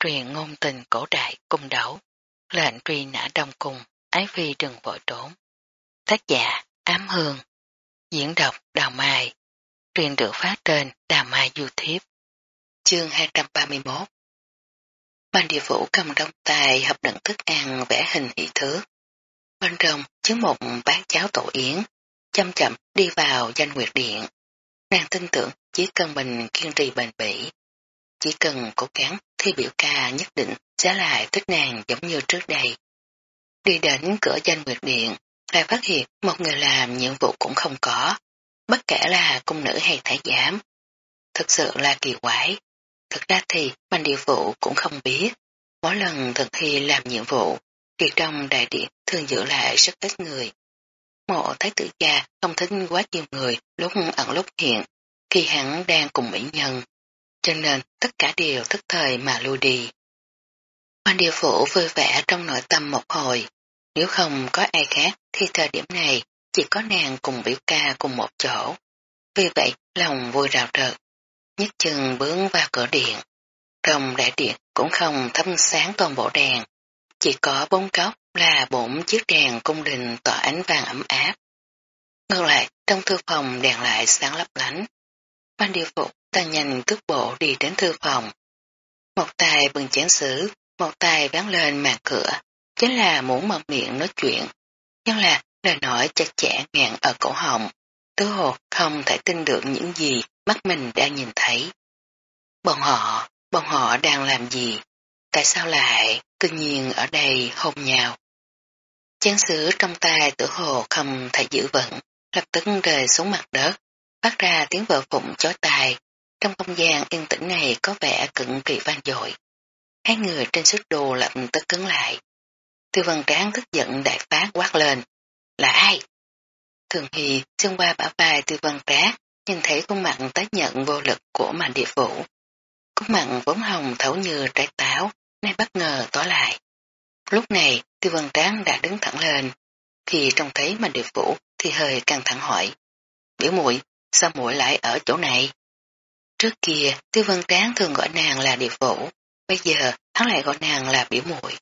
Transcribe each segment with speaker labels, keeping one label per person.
Speaker 1: truyền ngôn tình cổ đại cung đấu, lệnh truy nã đông cung, ái phi đừng vội trốn. Tác giả Ám Hương, diễn đọc Đào Mai, truyền được phát trên Đào Mai YouTube. Chương 231 Ban địa phủ cầm đông tài hợp đựng thức ăn vẽ hình hỷ thước. Bên trong chứa một bát cháo tổ yến, chậm chậm đi vào danh nguyệt điện. Nàng tin tưởng chỉ cần mình kiên trì bền bỉ, chỉ cần cố gắng thì biểu ca nhất định sẽ lại thích nàng giống như trước đây. Đi đến cửa danh nguyệt điện, lại phát hiện một người làm nhiệm vụ cũng không có, bất kể là cung nữ hay thái giám. Thực sự là kỳ quái. Thực ra thì bành địa vụ cũng không biết. Mỗi lần thực thi làm nhiệm vụ, thì trong đại điện thường giữ lại rất ít người. Mộ thái tử gia không thích quá nhiều người lúc ẩn lúc hiện, khi hắn đang cùng mỹ nhân, cho nên tất cả đều thức thời mà lui đi. Quan địa phủ vui vẻ trong nội tâm một hồi, nếu không có ai khác thì thời điểm này chỉ có nàng cùng biểu ca cùng một chỗ. Vì vậy lòng vui rào rợt, nhất chừng bướng vào cửa điện. Trong đại điện cũng không thấm sáng toàn bộ đèn, chỉ có bốn góc là bốn chiếc đèn cung đình tỏa ánh vàng ấm áp. Ngược lại, trong thư phòng đèn lại sáng lấp lánh. Ban điều phục ta nhanh cước bộ đi đến thư phòng. Một tay bừng chén sứ, một tay ván lên màn cửa, chính là muốn mở miệng nói chuyện. Nhưng là lời nói chặt chẽ ngàn ở cổ họng, tứ hồ không thể tin được những gì mắt mình đang nhìn thấy. Bọn họ, bọn họ đang làm gì? Tại sao lại cư nhiên ở đây hôn nhau? Chén sứ trong tay tử hồ không thể giữ vững, lập tức rơi xuống mặt đất, phát ra tiếng vợ phụng chói tai. Trong không gian yên tĩnh này có vẻ cực kỳ vang dội. Hai người trên sức đồ lập tức cứng lại. Tư văn tráng tức giận đại phát quát lên. Là ai? Thường Hy xuyên qua bả vai tư văn tráng, nhìn thấy khuôn mặt tái nhận vô lực của màn địa phủ. Khuôn mặt vốn hồng thấu như trái táo, nay bất ngờ tỏ lại. Lúc này, tư văn tráng đã đứng thẳng lên. Khi trông thấy màn địa phủ thì hơi căng thẳng hỏi. Biểu muội sao muội lại ở chỗ này? Trước kia, tư vân tráng thường gọi nàng là địa phủ, bây giờ hắn lại gọi nàng là biểu muội.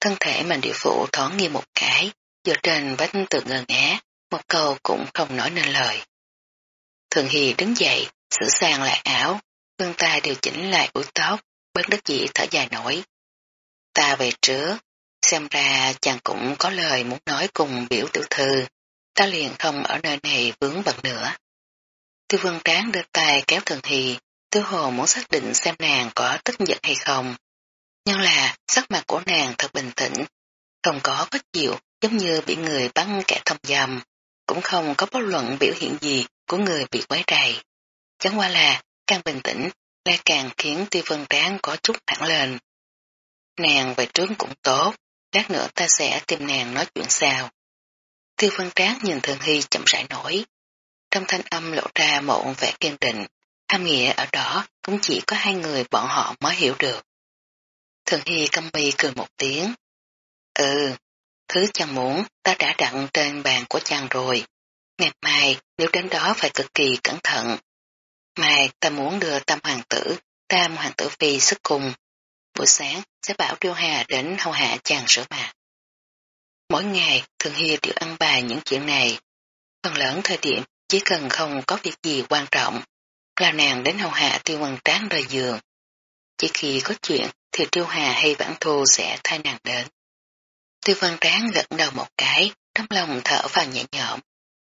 Speaker 1: Thân thể mà địa phủ thoáng nghiêng một cái, dựa trên vách tường ngờ ngá, một câu cũng không nói nên lời. Thường Hì đứng dậy, sửa sang lại áo, vươn tay điều chỉnh lại búi tóc, bất đắc dĩ thở dài nổi. Ta về trước, xem ra chàng cũng có lời muốn nói cùng biểu tiểu thư, ta liền không ở nơi này vướng bận nữa. Tiêu vương tráng đưa tay kéo thường Hy, tư hồ muốn xác định xem nàng có tức giận hay không. Nhưng là sắc mặt của nàng thật bình tĩnh, không có có chịu giống như bị người bắn kẻ thông dầm, cũng không có bất luận biểu hiện gì của người bị quấy rầy. Chẳng qua là càng bình tĩnh lại càng khiến tiêu vân tráng có chút thẳng lên. Nàng về trướng cũng tốt, lát nữa ta sẽ tìm nàng nói chuyện sao. Tiêu vân tráng nhìn thường hy chậm rãi nổi. Trong thanh âm lộ ra một vẻ kiên định, hàm nghĩa ở đó cũng chỉ có hai người bọn họ mới hiểu được. Thường hy câm bi cười một tiếng. Ừ, thứ chàng muốn ta đã đặt trên bàn của chàng rồi. Ngày mai nếu đến đó phải cực kỳ cẩn thận. Mai ta muốn đưa tam hoàng tử, tam hoàng tử phi sức cùng. Buổi sáng sẽ bảo Điêu Hà đến hầu hạ chàng sửa mặt. Mỗi ngày thường hy đều ăn bài những chuyện này. Phần lớn thời điểm chỉ cần không có việc gì quan trọng là nàng đến hầu hạ tiêu văn tráng rời giường. Chỉ khi có chuyện thì tiêu hà hay vãn thu sẽ thay nàng đến. Tiêu văn tráng gật đầu một cái, trong lòng thở vào nhẹ nhõm.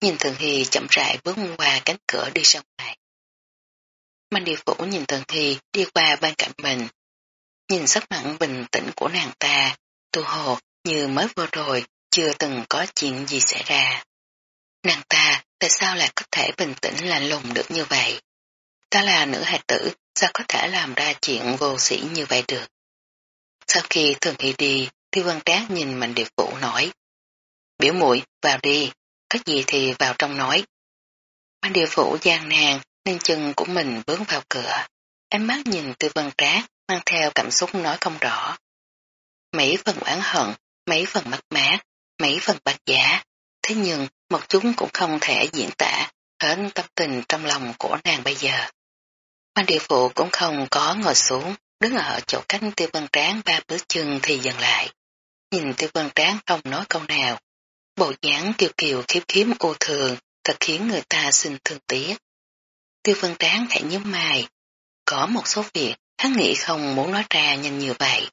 Speaker 1: Nhìn Thường Hy chậm rãi bước qua cánh cửa đi ra ngoài. Mạnh địa phủ nhìn Thường Hy đi qua bên cạnh mình. Nhìn sắc mặn bình tĩnh của nàng ta, tu hồ như mới vừa rồi chưa từng có chuyện gì xảy ra. Nàng ta tại sao lại có thể bình tĩnh lạnh lùng được như vậy? Ta là nữ hài tử, sao có thể làm ra chuyện vô sĩ như vậy được? Sau khi thường hy đi, tiêu văn trác nhìn mạnh điệp vũ nói. Biểu muội vào đi, có gì thì vào trong nói. Mạnh điệp vũ gian nàng, nên chân của mình bước vào cửa. Ánh mắt nhìn tiêu văn trác, mang theo cảm xúc nói không rõ. Mấy phần oán hận, mấy phần mất mát, mấy phần bạch giả, thế nhưng một chúng cũng không thể diễn tả hết tâm tình trong lòng của nàng bây giờ. Quan địa phụ cũng không có ngồi xuống, đứng ở chỗ cánh tiêu văn tráng ba bước chân thì dừng lại. Nhìn tiêu văn tráng không nói câu nào. Bộ dáng kiều kiều khiếp khiếm ô thường thật khiến người ta xin thương tiếc. Tiêu văn tráng khẽ nhíu mày. Có một số việc hắn nghĩ không muốn nói ra nhanh như vậy.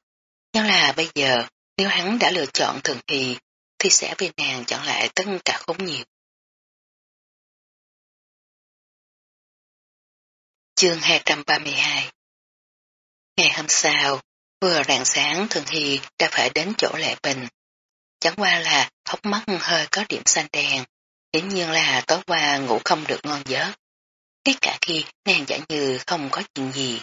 Speaker 1: Nhưng là bây giờ nếu hắn đã lựa chọn thường thì thì sẽ vì nàng chọn lại tất cả khốn nhiều. Chương 232 Ngày hôm sau, vừa rạng sáng Thường Hy đã phải đến chỗ Lệ Bình. Chẳng qua là hốc mắt hơi có điểm xanh đen, hiển nhiên là tối qua ngủ không được ngon giấc. Ngay cả khi nàng giả như không có chuyện gì,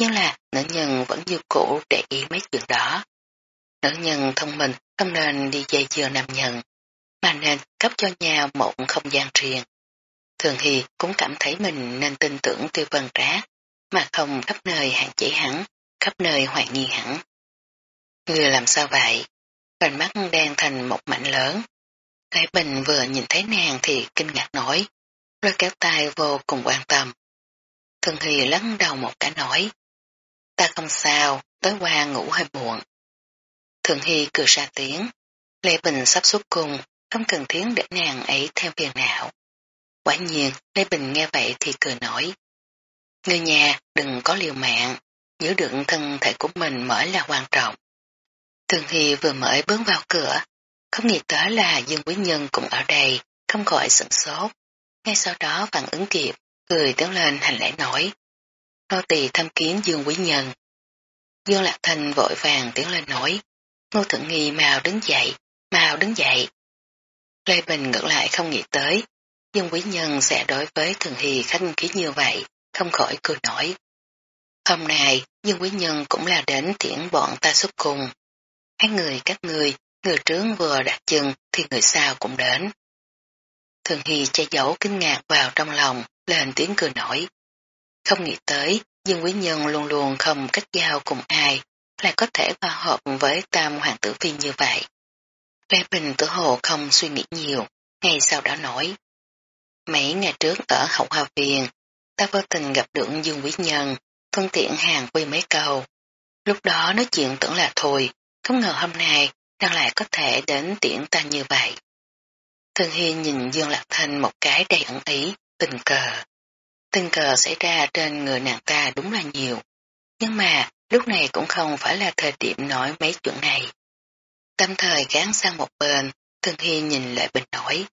Speaker 1: nhưng là nữ nhân vẫn như cũ để ý mấy chuyện đó. Nữ nhân thông minh không nên đi dây dưa nam nhân, mà nên cấp cho nhau một không gian riêng. Thường Hy cũng cảm thấy mình nên tin tưởng tiêu vân trác, mà không khắp nơi hạn chế hắn, khắp nơi hoài nghi hắn. Người làm sao vậy? Vành mắt đen thành một mảnh lớn. Cái bình vừa nhìn thấy nàng thì kinh ngạc nói, lôi kéo tay vô cùng quan tâm. Thường Hy lấn đầu một cái nói, ta không sao, tối qua ngủ hơi buồn. Thường Hy cười ra tiếng, Lê Bình sắp xuất cung, không cần thiết để nàng ấy theo phiền não. Quả nhiên, Lê Bình nghe vậy thì cười nổi. Người nhà đừng có liều mạng, giữ được thân thể của mình mới là quan trọng. Thường Hy vừa mới bước vào cửa, không nghĩ tới là Dương Quý Nhân cũng ở đây, không gọi sửng sốt. Ngay sau đó phản ứng kịp, cười tiến lên hành lễ nói. Nô tỳ thăm kiến Dương Quý Nhân. Dương Lạc Thanh vội vàng tiến lên nói. Ngô Thượng Nghi mau đứng dậy, mau đứng dậy. Lê Bình ngược lại không nghĩ tới, Dương Quý Nhân sẽ đối với Thường Hy khách khí như vậy, không khỏi cười nổi. Hôm nay, Dương Quý Nhân cũng là đến tiễn bọn ta xuất cùng. Hai người các người, người trướng vừa đặt chân thì người sau cũng đến. Thường Hy che giấu kinh ngạc vào trong lòng, lên tiếng cười nổi. Không nghĩ tới, Dương Quý Nhân luôn luôn không cách giao cùng ai, lại có thể hòa hợp với tam hoàng tử phi như vậy. Lê Bình tử hồ không suy nghĩ nhiều, ngay sau đó nói. Mấy ngày trước ở hậu hòa viện, ta vô tình gặp được Dương Quý Nhân, phân tiện hàng quy mấy câu. Lúc đó nói chuyện tưởng là thôi, không ngờ hôm nay đang lại có thể đến tiễn ta như vậy. Thường Hiên nhìn Dương Lạc Thanh một cái đầy ẩn ý, tình cờ. Tình cờ xảy ra trên người nàng ta đúng là nhiều. Nhưng mà lúc này cũng không phải là thời điểm nói mấy chuyện này. Tâm thời gán sang một bên, Thường Hy nhìn lại bình nổi.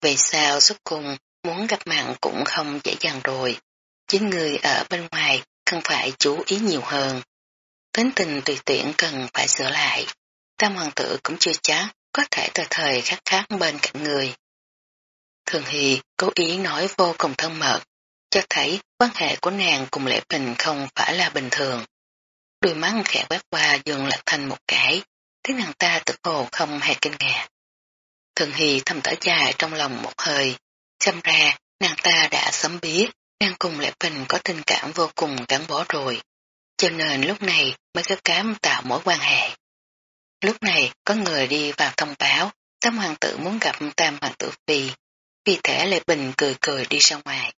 Speaker 1: Vì sao xuất cùng muốn gặp mặn cũng không dễ dàng rồi. Chính người ở bên ngoài cần phải chú ý nhiều hơn. Tính tình tùy tiện cần phải sửa lại. Tam hoàng tử cũng chưa chắc có thể từ thời khắc khác bên cạnh người. Thường Hy cố ý nói vô cùng thân mật, cho thấy quan hệ của nàng cùng Lễ Bình không phải là bình thường. Đôi mắt khẽ quét qua dường lạc thành một cái, thấy nàng ta tự hồ không hề kinh ngạc. Thường Hy thầm thở dài trong lòng một hơi, xem ra nàng ta đã sớm biết đang cùng Lệ Bình có tình cảm vô cùng gắn bó rồi, cho nên lúc này mới có cám tạo mối quan hệ. Lúc này có người đi vào thông báo Tam hoàng tử muốn gặp Tam hoàng tử Phi, vì thế Lệ Bình cười cười đi ra ngoài.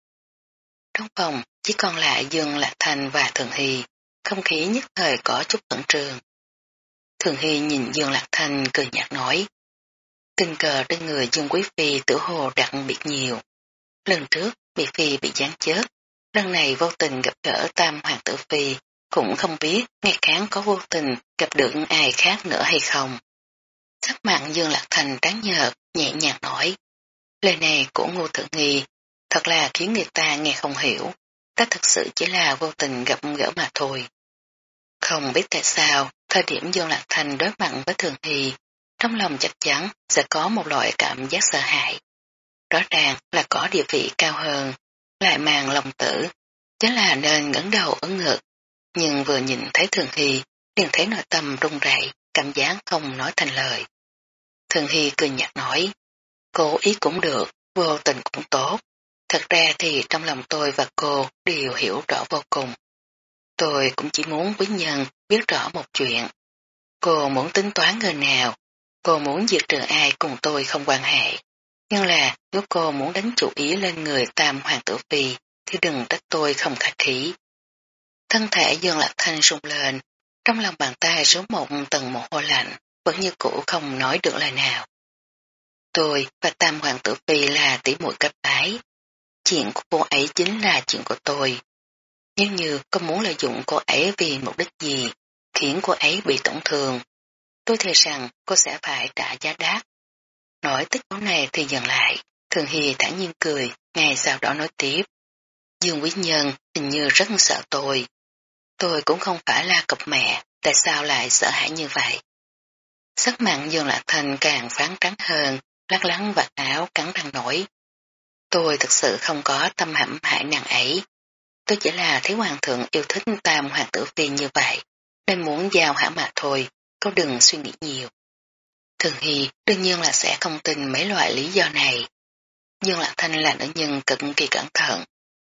Speaker 1: Trong phòng chỉ còn lại Dương Lạc Thành và Thường Hy, không khí nhất thời có chút tận trường. Thường Hy nhìn Dương Lạc Thành cười nhạt nói, tình cờ trên người Dương Quý Phi tử hồ đặc biệt nhiều. Lần trước bị Phi bị gián chết, lần này vô tình gặp gỡ Tam Hoàng tử Phi, cũng không biết ngày kháng có vô tình gặp được ai khác nữa hay không. Sắc mạng Dương Lạc Thành trắng nhợt, nhẹ nhàng nói. Lời này của Ngô Thượng Nghi thật là khiến người ta nghe không hiểu, ta thật sự chỉ là vô tình gặp gỡ mà thôi. Không biết tại sao, thời điểm Dương Lạc Thành đối mặt với Thường Hy, trong lòng chắc chắn sẽ có một loại cảm giác sợ hãi. Rõ ràng là có địa vị cao hơn, lại mang lòng tử, chính là nên ngẩng đầu ấn ngực. Nhưng vừa nhìn thấy Thường Hy, liền thấy nội tâm rung rẩy, cảm giác không nói thành lời. Thường Hy cười nhạt nói, cố ý cũng được, vô tình cũng tốt. Thật ra thì trong lòng tôi và cô đều hiểu rõ vô cùng. Tôi cũng chỉ muốn quý nhân biết rõ một chuyện. Cô muốn tính toán người nào, cô muốn diệt trừ ai cùng tôi không quan hệ. Nhưng là nếu cô muốn đánh chủ ý lên người tam hoàng tử phi thì đừng trách tôi không khách khí. Thân thể Dương Lạc Thanh sung lên, trong lòng bàn tay số một tầng một hôi lạnh, vẫn như cũ không nói được lời nào. Tôi và Tam Hoàng tử Phi là tỷ muội cấp ái, Chuyện của cô ấy chính là chuyện của tôi. Nếu như có muốn lợi dụng cô ấy vì mục đích gì, khiến cô ấy bị tổn thương, tôi thề rằng cô sẽ phải trả giá đắt. Nói tích câu này thì dừng lại, Thường Hy thản nhiên cười, ngày sau đó nói tiếp. Dương Quý Nhân hình như rất sợ tôi. Tôi cũng không phải là cặp mẹ, tại sao lại sợ hãi như vậy? Sắc mặn Dương Lạc Thành càng phán trắng hơn, lắc lắng vạt áo cắn răng nổi. Tôi thực sự không có tâm hãm hại nàng ấy. Tôi chỉ là thấy hoàng thượng yêu thích tam hoàng tử phi như vậy, nên muốn giao hãm mà thôi, cô đừng suy nghĩ nhiều. Thường Hy đương nhiên là sẽ không tin mấy loại lý do này. Dương Lạc Thanh là nữ nhân cực kỳ cẩn thận,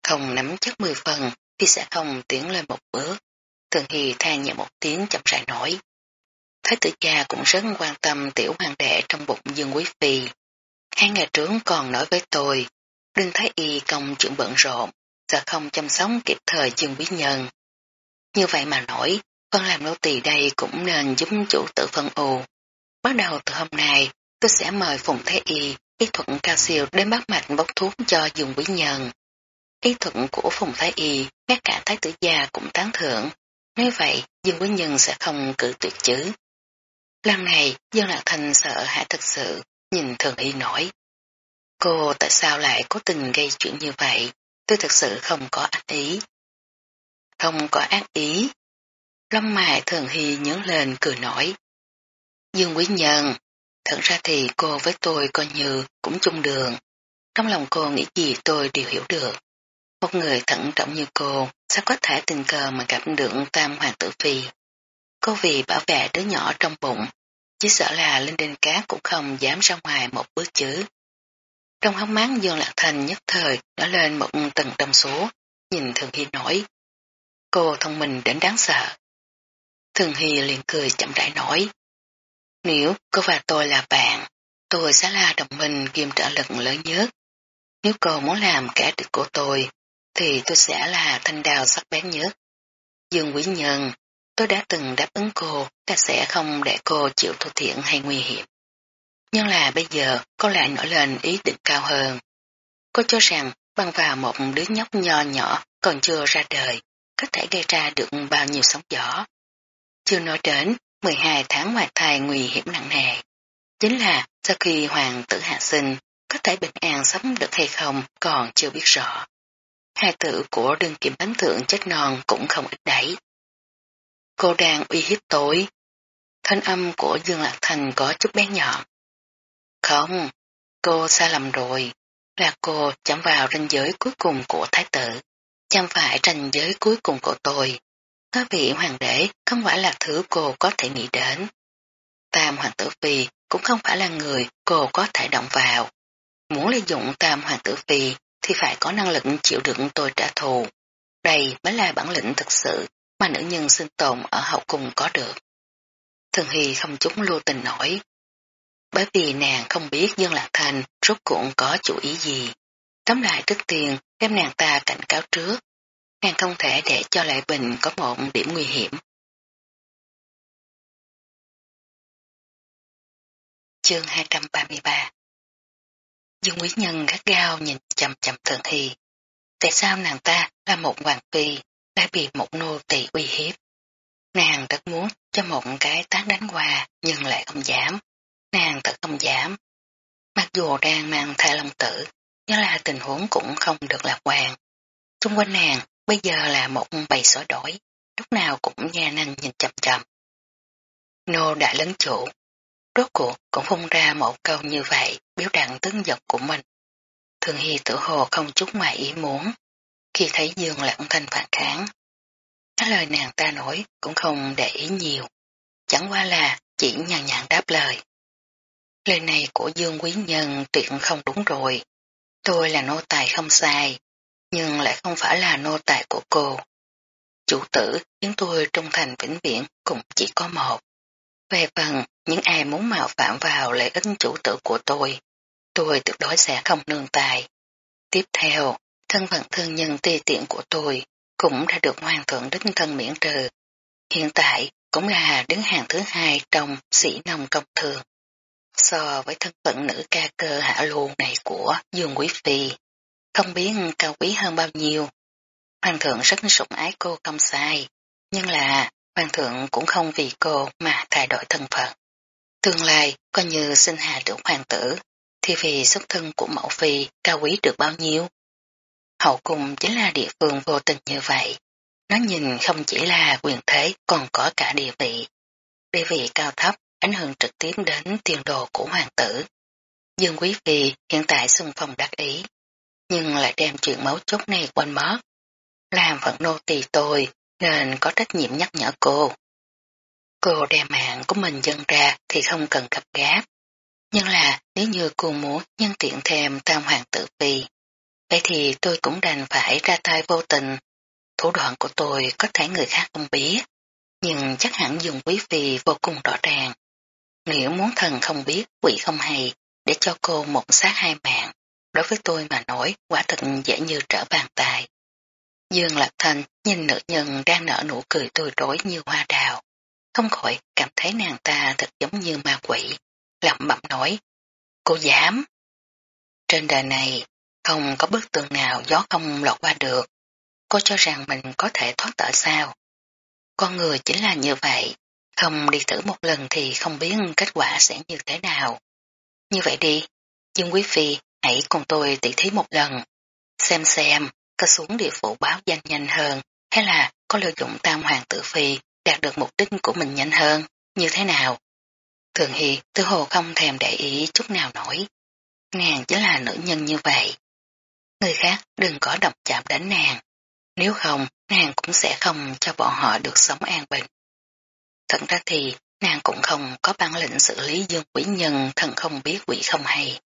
Speaker 1: không nắm chắc mười phần thì sẽ không tiến lên một bước. Thường Hy than nhẹ một tiếng chậm rãi nói. Thái tử cha cũng rất quan tâm tiểu hoàng đệ trong bụng Dương Quý Phi. Hai ngày trước còn nói với tôi, Đinh Thái Y công chuyện bận rộn, giờ không chăm sóc kịp thời Dương Quý Nhân. Như vậy mà nổi, con làm nô tỳ đây cũng nên giúp chủ tự phân ù. Bắt đầu từ hôm nay, tôi sẽ mời Phùng Thế Y, y thuật cao siêu đến bắt mạch bốc thuốc cho dùng quý nhân. Y thuận của Phùng Thái Y, ngay cả Thái tử gia cũng tán thưởng. Nếu vậy, Dương Quý Nhân sẽ không cử tuyệt chứ. Lần này, Dương Lạc Thành sợ hãi thật sự, nhìn Thường Y nổi. Cô tại sao lại cố tình gây chuyện như vậy? Tôi thật sự không có ác ý. Không có ác ý. Lâm mại Thường Hy nhớ lên cười nổi. Dương Quý Nhân, thật ra thì cô với tôi coi như cũng chung đường. Trong lòng cô nghĩ gì tôi đều hiểu được. Một người thận trọng như cô sao có thể tình cờ mà gặp được tam hoàng tử phi. Cô vì bảo vệ đứa nhỏ trong bụng, chỉ sợ là lên đền Cát cũng không dám ra ngoài một bước chứ. Trong hóng mắt Dương Lạc Thành nhất thời đã lên một tầng tâm số, nhìn Thường Hy nói. Cô thông minh đến đáng sợ. Thường Hy liền cười chậm rãi nói. Nếu cô và tôi là bạn, tôi sẽ là đồng minh kiêm trợ lực lớn nhất. Nếu cô muốn làm kẻ địch của tôi, thì tôi sẽ là thanh đào sắc bén nhất. Dương Quý Nhân, tôi đã từng đáp ứng cô ta sẽ không để cô chịu thua thiện hay nguy hiểm. Nhưng là bây giờ cô lại nổi lên ý định cao hơn. Cô cho rằng bằng vào một đứa nhóc nho nhỏ còn chưa ra đời, có thể gây ra được bao nhiêu sóng gió. Chưa nói đến 12 tháng ngoài thai nguy hiểm nặng nề. Chính là sau khi hoàng tử hạ sinh, có thể bình an sống được hay không còn chưa biết rõ. Hai tử của đương kiểm bánh thượng chết non cũng không ít đẩy. Cô đang uy hiếp tối. Thanh âm của Dương Lạc Thành có chút bé nhọn. Không, cô sai lầm rồi. Là cô chạm vào ranh giới cuối cùng của thái tử. Chẳng phải ranh giới cuối cùng của tôi. Có vị hoàng đế không phải là thứ cô có thể nghĩ đến. Tam hoàng tử phi cũng không phải là người cô có thể động vào. Muốn lợi dụng tam hoàng tử phi thì phải có năng lực chịu đựng tôi trả thù. Đây mới là bản lĩnh thực sự mà nữ nhân sinh tồn ở hậu cung có được. Thường Hy không chúng lưu tình nổi. Bởi vì nàng không biết Dương Lạc Thành rốt cuộn có chủ ý gì. Tóm lại trước tiên, đem nàng ta cảnh cáo trước. Nàng không thể để cho Lại Bình có một điểm nguy hiểm. Chương 233 Dương Quý Nhân gắt gao nhìn chầm chầm Thường Hy. Tại sao nàng ta là một hoàng phi đã bị một nô tỳ uy hiếp? Nàng rất muốn cho một cái tát đánh qua, nhưng lại không dám. Nàng thật không dám. Mặc dù đang mang thai long tử, nhưng là tình huống cũng không được lạc quan. Xung quanh nàng bây giờ là một bầy sói đổi, lúc nào cũng nha năng nhìn chậm chậm. Nô đã lớn chủ, rốt cuộc cũng phun ra một câu như vậy, biểu đạt tướng giật của mình. Thường Hy tự hồ không chút ngoài ý muốn, khi thấy Dương Lãng Thanh phản kháng. Cái lời nàng ta nói cũng không để ý nhiều, chẳng qua là chỉ nhàn nhàn đáp lời. Lời này của Dương Quý Nhân tuyệt không đúng rồi. Tôi là nô tài không sai, nhưng lại không phải là nô tài của cô. Chủ tử khiến tôi trung thành vĩnh viễn cũng chỉ có một. Về phần những ai muốn mạo phạm vào lợi ích chủ tử của tôi, tôi tuyệt đối sẽ không nương tài. Tiếp theo, thân phận thương nhân ti tiện của tôi cũng đã được hoàng thượng đích thân miễn trừ. Hiện tại cũng là đứng hàng thứ hai trong sĩ nông công thường. So với thân phận nữ ca cơ hạ lưu này của Dương Quý Phi, không biết cao quý hơn bao nhiêu. Hoàng thượng rất sủng ái cô không sai, nhưng là hoàng thượng cũng không vì cô mà thay đổi thân phận. Tương lai, coi như sinh hạ được hoàng tử, thì vì xuất thân của mẫu phi cao quý được bao nhiêu. Hậu cung chính là địa phương vô tình như vậy. Nó nhìn không chỉ là quyền thế còn có cả địa vị. Địa vị cao thấp ảnh hưởng trực tiếp đến tiền đồ của hoàng tử. Dương Quý Phi hiện tại xung phong đắc ý, nhưng lại đem chuyện máu chốt này quên mất. Làm phận nô tỳ tôi nên có trách nhiệm nhắc nhở cô. Cô đem mạng của mình dâng ra thì không cần gặp gáp. Nhưng là nếu như cô muốn nhân tiện thêm tam hoàng tử phi, vậy thì tôi cũng đành phải ra tay vô tình. Thủ đoạn của tôi có thể người khác không biết, nhưng chắc hẳn dùng quý phi vô cùng rõ ràng. Nếu muốn thần không biết, quỷ không hay, để cho cô một sát hai mạng, đối với tôi mà nói quả thật dễ như trở bàn tay. Dương Lạc Thanh nhìn nữ nhân đang nở nụ cười tươi rối như hoa đào, không khỏi cảm thấy nàng ta thật giống như ma quỷ, lẩm bẩm nói, cô dám. Trên đời này, không có bức tường nào gió không lọt qua được, cô cho rằng mình có thể thoát tội sao. Con người chính là như vậy, không đi thử một lần thì không biết kết quả sẽ như thế nào. Như vậy đi, Dương Quý Phi hãy cùng tôi tỉ thí một lần, xem xem có xuống địa phủ báo danh nhanh hơn hay là có lợi dụng tam hoàng tử Phi đạt được mục đích của mình nhanh hơn, như thế nào. Thường Hy tư hồ không thèm để ý chút nào nổi. Nàng chính là nữ nhân như vậy. Người khác đừng có động chạm đến nàng. Nếu không, nàng cũng sẽ không cho bọn họ được sống an bình. Thật ra thì, nàng cũng không có bản lĩnh xử lý dương quỷ nhân thần không biết quỷ không hay.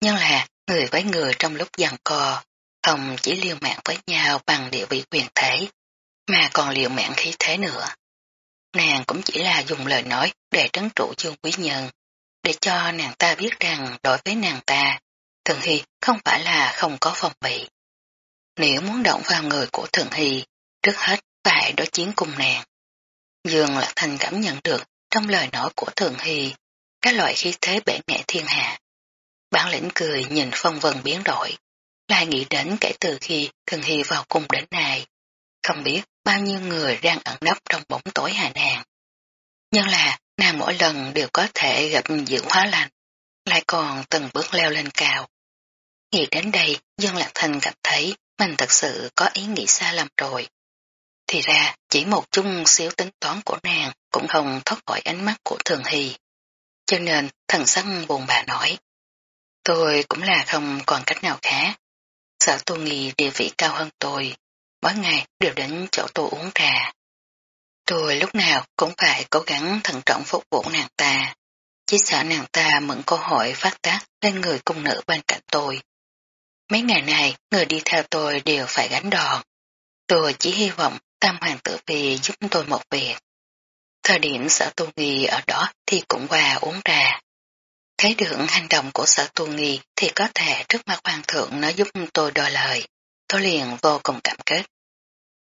Speaker 1: Nhưng là, người với người trong lúc giằng co, không chỉ liều mạng với nhau bằng địa vị quyền thế, mà còn liều mạng khí thế nữa. Nàng cũng chỉ là dùng lời nói để trấn trụ dương quý nhân, để cho nàng ta biết rằng đối với nàng ta, Thường Hy không phải là không có phòng bị. Nếu muốn động vào người của Thường Hy, trước hết phải đối chiến cùng nàng. Dương Lạc Thành cảm nhận được trong lời nói của Thường Hy các loại khí thế bể nghệ thiên hạ. Bản lĩnh cười nhìn phong vân biến đổi, lại nghĩ đến kể từ khi Thường Hy vào cung đến nay, không biết bao nhiêu người đang ẩn nấp trong bóng tối hà nàng. Nhưng là nàng mỗi lần đều có thể gặp dự hóa lành, lại còn từng bước leo lên cao. Nghĩ đến đây, Dương Lạc Thành cảm thấy mình thật sự có ý nghĩ xa lầm rồi. Thì ra, chỉ một chút xíu tính toán của nàng cũng không thoát khỏi ánh mắt của Thường Hy. Cho nên, thần sắc buồn bà nói. Tôi cũng là không còn cách nào khác. Sợ tôi nghi địa vị cao hơn tôi. Mỗi ngày đều đến chỗ tôi uống trà. Tôi lúc nào cũng phải cố gắng thận trọng phục vụ nàng ta. Chỉ sợ nàng ta mượn cơ hội phát tác lên người cung nữ bên cạnh tôi. Mấy ngày này, người đi theo tôi đều phải gánh đòn. Tôi chỉ hy vọng Tam Hoàng tử Phi giúp tôi một việc. Thời điểm sở tu nghi ở đó thì cũng qua uống trà. Thấy được hành động của sở tu nghi thì có thể trước mặt hoàng thượng nó giúp tôi đòi lời. Tôi liền vô cùng cảm kết.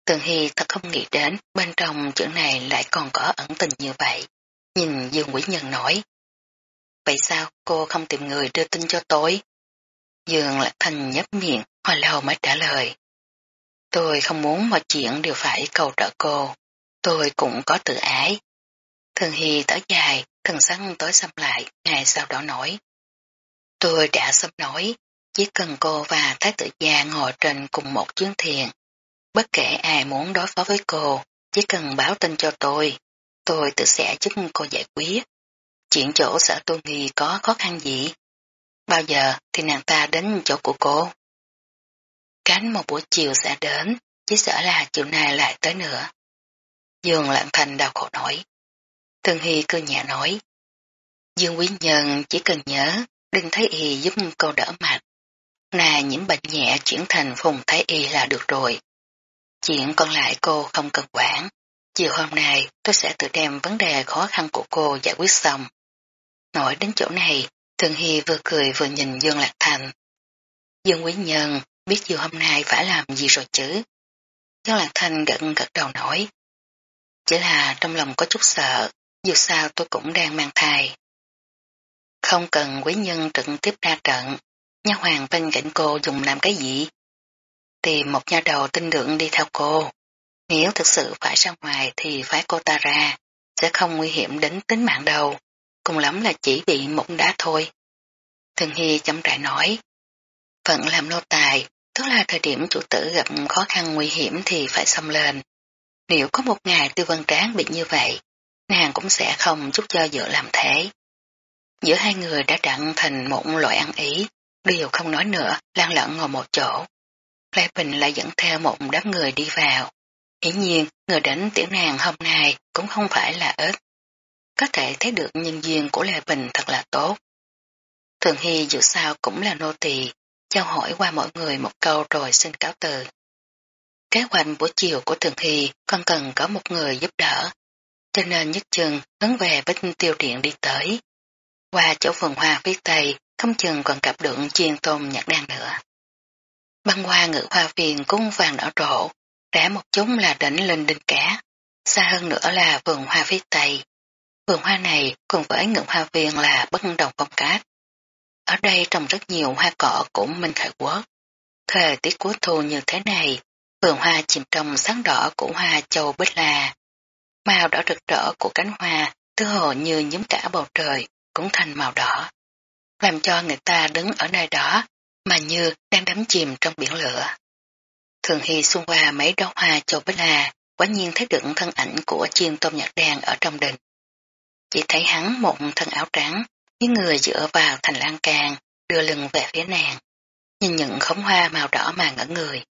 Speaker 1: Tường Hy thật không nghĩ đến bên trong chữ này lại còn có ẩn tình như vậy. Nhìn Dương Quý Nhân nói. Vậy sao cô không tìm người đưa tin cho tôi? Dương Lạc Thành nhấp miệng, hồi lâu mới trả lời. Tôi không muốn mọi chuyện đều phải cầu trợ cô. Tôi cũng có tự ái. Thường Hy tới dài, thần sắc tối xâm lại, ngày sau đó nói. Tôi đã sớm nói, chỉ cần cô và thái tử gia ngồi trên cùng một chuyến thiền. Bất kể ai muốn đối phó với cô, chỉ cần báo tin cho tôi, tôi tự sẽ giúp cô giải quyết. Chuyện chỗ sở tôi nghi có khó khăn gì? Bao giờ thì nàng ta đến chỗ của cô? Cánh một buổi chiều sẽ đến, chỉ sợ là chiều nay lại tới nữa. Dương lạng thành đau khổ nổi. thường Hy cư nhẹ nói. Dương quý nhân chỉ cần nhớ, đừng thấy y giúp cô đỡ mặt. Nà những bệnh nhẹ chuyển thành phùng thái y là được rồi. Chuyện còn lại cô không cần quản. Chiều hôm nay tôi sẽ tự đem vấn đề khó khăn của cô giải quyết xong. Nói đến chỗ này, Thường Hy vừa cười vừa nhìn Dương Lạc Thành. Dương Quý Nhân biết chiều hôm nay phải làm gì rồi chứ? Gió Lạc Thanh gật gật đầu nổi. Chỉ là trong lòng có chút sợ, dù sao tôi cũng đang mang thai. Không cần quý nhân trực tiếp ra trận, nha hoàng bên cạnh cô dùng làm cái gì? Tìm một nha đầu tin lượng đi theo cô. Nếu thực sự phải ra ngoài thì phải cô ta ra, sẽ không nguy hiểm đến tính mạng đâu, cùng lắm là chỉ bị một đá thôi. Thường Hy chậm rãi nói, phận làm nô tài, tức là thời điểm chủ tử gặp khó khăn nguy hiểm thì phải xông lên. Nếu có một ngày tư vân tráng bị như vậy, nàng cũng sẽ không chút cho dựa làm thế. Giữa hai người đã đặng thành một loại ăn ý, điều không nói nữa, lan lẫn ngồi một chỗ. Lai Bình lại dẫn theo một đám người đi vào. Hiển nhiên, người đến tiểu nàng hôm nay cũng không phải là ít. Có thể thấy được nhân duyên của Lê Bình thật là tốt. Thường Hy dù sao cũng là nô tỳ, trao hỏi qua mọi người một câu rồi xin cáo từ. Kế hoạch buổi chiều của Thường Hy còn cần có một người giúp đỡ, cho nên nhất chừng hướng về bích tiêu điện đi tới. Qua chỗ vườn hoa phía tây, không chừng còn gặp được chiên tôm nhạc đan nữa. Băng hoa ngự hoa viên cung vàng đỏ rộ, rẽ một chút là đỉnh lên đinh cá, xa hơn nữa là vườn hoa phía tây. Vườn hoa này cùng với ngự hoa viên là bất đồng phong cách. Ở đây trồng rất nhiều hoa cỏ của Minh Khải Quốc. Thời tiết cuối thu như thế này, vườn hoa chìm trong sáng đỏ của hoa châu bích la. Màu đỏ rực rỡ của cánh hoa tư hồ như nhúm cả bầu trời cũng thành màu đỏ. Làm cho người ta đứng ở nơi đó mà như đang đắm chìm trong biển lửa. Thường Hy xung qua mấy đóa hoa châu bích la, quả nhiên thấy được thân ảnh của chiên tôm nhạc đàn ở trong đình. Chỉ thấy hắn một thân áo trắng, những người dựa vào thành lan càng, đưa lưng về phía nàng, nhìn những khống hoa màu đỏ mà ngỡ người.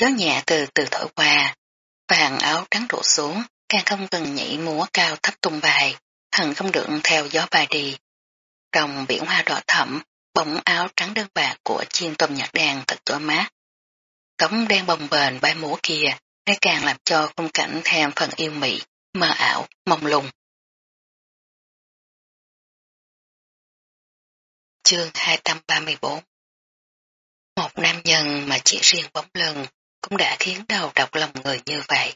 Speaker 1: Gió nhẹ từ từ thổi qua, vàng áo trắng đổ xuống, càng không cần nhảy múa cao thấp tung bài, hẳn không được theo gió bài đi. Trong biển hoa đỏ thẫm, bóng áo trắng đơn bạc của chiên tôm nhạc đàn thật tỏa mát. Cống đen bồng bềnh bay múa kia, lại càng làm cho khung cảnh thêm phần yêu mị, mơ ảo, mông lung. Chương 234 Một nam nhân mà chỉ riêng bóng lưng cũng đã khiến đầu độc lòng người như vậy.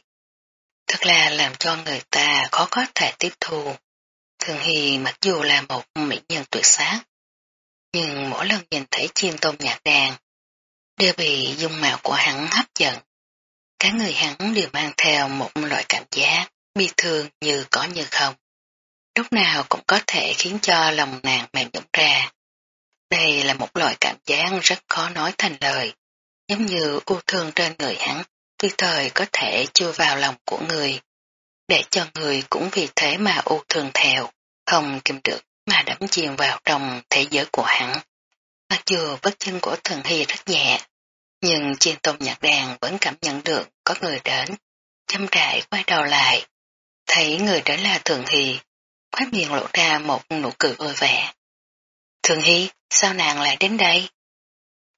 Speaker 1: Thật là làm cho người ta khó có thể tiếp thu. Thường Hy mặc dù là một mỹ nhân tuyệt sáng nhưng mỗi lần nhìn thấy chim tôm nhạc đàn, đều bị dung mạo của hắn hấp dẫn. Cả người hắn đều mang theo một loại cảm giác bi thương như có như không. Lúc nào cũng có thể khiến cho lòng nàng mềm nhũng ra. Đây là một loại cảm giác rất khó nói thành lời, giống như u thương trên người hắn, tuy thời có thể chưa vào lòng của người, để cho người cũng vì thế mà u thương theo, không kìm được mà đắm chìm vào trong thế giới của hắn. Mặc dù vết chân của thần hy rất nhẹ, nhưng trên tôn nhạc đàn vẫn cảm nhận được có người đến, chăm trại quay đầu lại, thấy người đến là thường hy, khóe miệng lộ ra một nụ cười vui vẻ. Thường hy, sao nàng lại đến đây?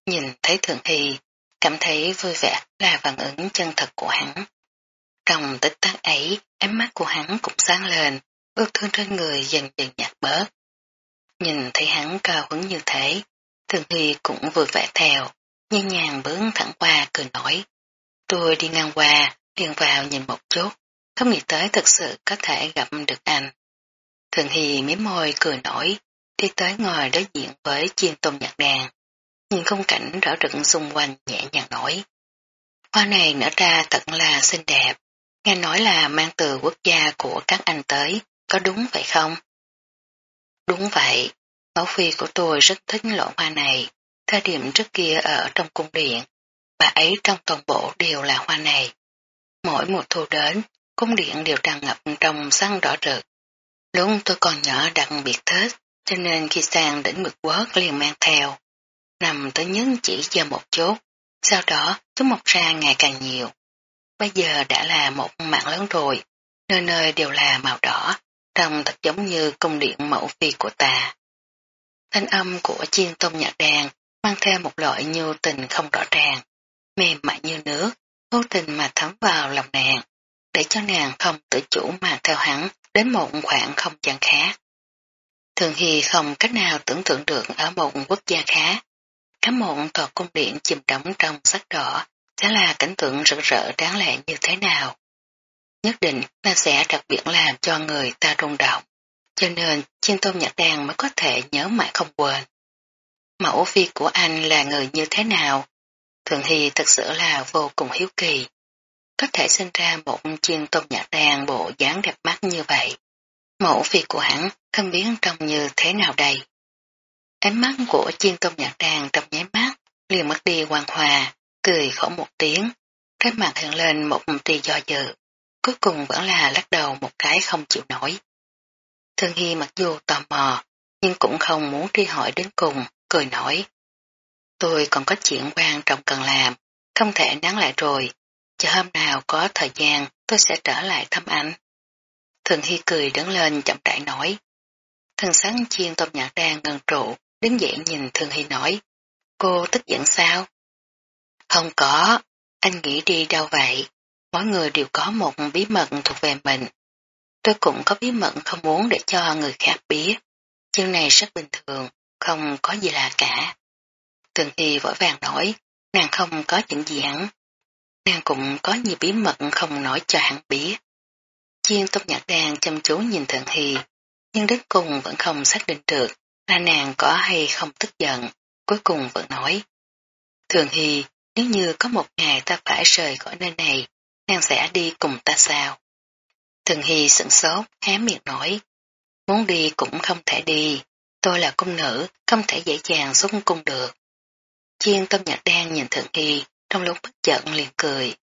Speaker 1: Nhìn thấy Thường Hy, cảm thấy vui vẻ là phản ứng chân thật của hắn. Trong tích tắc ấy, ánh mắt của hắn cũng sáng lên, ước thương trên người dần dần nhạt bớt. Nhìn thấy hắn cao hứng như thế, Thường Hy cũng vui vẻ theo, nhẹ nhàng bước thẳng qua cười nói. Tôi đi ngang qua, liền vào nhìn một chút, không nghĩ tới thực sự có thể gặp được anh. Thường Hy miếm môi cười nổi, đi tới ngồi đối diện với chiên tôm nhạc đàn. Nhìn khung cảnh rõ rực xung quanh nhẹ nhàng nổi. Hoa này nở ra thật là xinh đẹp, nghe nói là mang từ quốc gia của các anh tới, có đúng vậy không? Đúng vậy, mẫu phi của tôi rất thích loại hoa này, thời điểm trước kia ở trong cung điện, bà ấy trong toàn bộ đều là hoa này. Mỗi mùa thu đến, cung điện đều tràn ngập trong xăng đỏ rực. Lúc tôi còn nhỏ đặc biệt thích, cho nên khi sang đỉnh mực quốc liền mang theo. Nằm tới nhấn chỉ giờ một chút, sau đó chúng mọc ra ngày càng nhiều. Bây giờ đã là một mạng lớn rồi, nơi nơi đều là màu đỏ, trông thật giống như cung điện mẫu phi của ta. Thanh âm của chiên tôm nhạc đàn mang theo một loại nhu tình không rõ ràng, mềm mại như nước, vô tình mà thấm vào lòng nàng, để cho nàng không tự chủ mà theo hắn đến một khoảng không gian khác. Thường Hy không cách nào tưởng tượng được ở một quốc gia khác. Cả một tòa cung điện chìm đóng trong sắc đỏ, sẽ là cảnh tượng rực rỡ đáng lẽ như thế nào. Nhất định là sẽ đặc biệt làm cho người ta rung động, cho nên chiên tôm nhạc đàn mới có thể nhớ mãi không quên. Mẫu phi của anh là người như thế nào? Thường Hy thật sự là vô cùng hiếu kỳ. Có thể sinh ra một chiên tôm nhạc đàn bộ dáng đẹp mắt như vậy. Mẫu phi của hắn không biết trông như thế nào đây. Ánh mắt của chiên tôm nhạc đàn trong nháy mắt, liền mất đi hoàng hòa, cười khổ một tiếng, cái mặt hiện lên một tia do dự, cuối cùng vẫn là lắc đầu một cái không chịu nổi. Thương Hy mặc dù tò mò, nhưng cũng không muốn đi hỏi đến cùng, cười nổi. Tôi còn có chuyện quan trọng cần làm, không thể nắng lại rồi, chờ hôm nào có thời gian tôi sẽ trở lại thăm anh. Thường Hy cười đứng lên chậm rãi nói. Thần sáng chiên tôm nhạc đang ngần trụ, đứng dậy nhìn Thường Hy nói. Cô tức giận sao? Không có, anh nghĩ đi đâu vậy? Mỗi người đều có một bí mật thuộc về mình. Tôi cũng có bí mật không muốn để cho người khác biết. Chuyện này rất bình thường, không có gì là cả. Thường Hy vội vàng nói, nàng không có chuyện gì hẳn. Nàng cũng có nhiều bí mật không nói cho hắn biết. Chiên tôm nhạc đàn chăm chú nhìn Thượng Hy, nhưng đến cùng vẫn không xác định được là nàng có hay không tức giận, cuối cùng vẫn nói. Thường Hy, nếu như có một ngày ta phải rời khỏi nơi này, nàng sẽ đi cùng ta sao? Thường Hy sững sốt, há miệng nói. Muốn đi cũng không thể đi, tôi là công nữ, không thể dễ dàng xuống cung được. Chiên tâm nhạc đen nhìn Thường Hy, trong lúc bất giận liền cười.